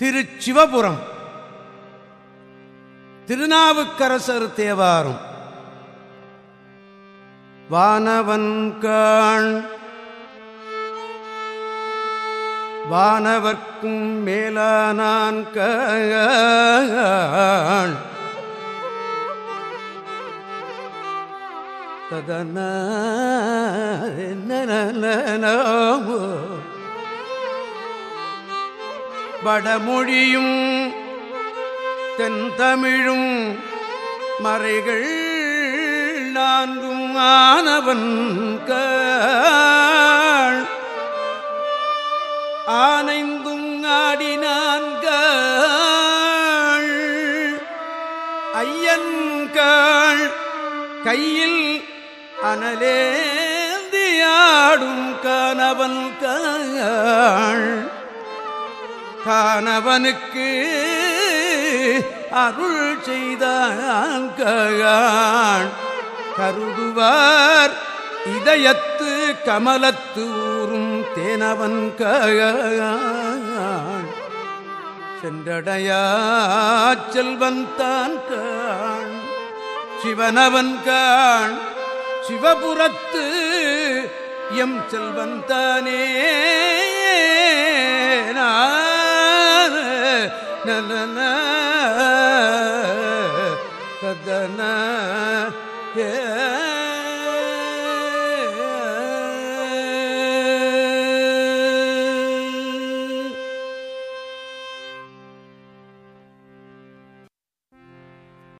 திருச்சிவபுரம். திருநாவுக்கரசர் தேவாரும். வானவன்காண் வானவர்க்கும் மேலானான் காண். ததன வடமொழியும் தென்தமிழும் மறைகள் நான்கும் ஆனவன் காள். ஆனைந்தும் ஆடினான்காள் ஐயன்காள் கையில் அனலேந்தியாடும் கணவன் கள். காணவனுக்கு அருள் செய்தான் கருதுவார் இதயத்து கமலத்து ஊறும் தேனவன் ககான் சென்றடையா செல்வன் தான் காண் சிவனவன் காண் சிவபுரத்து எம் செல்வன் தானே. நன கதன ஏ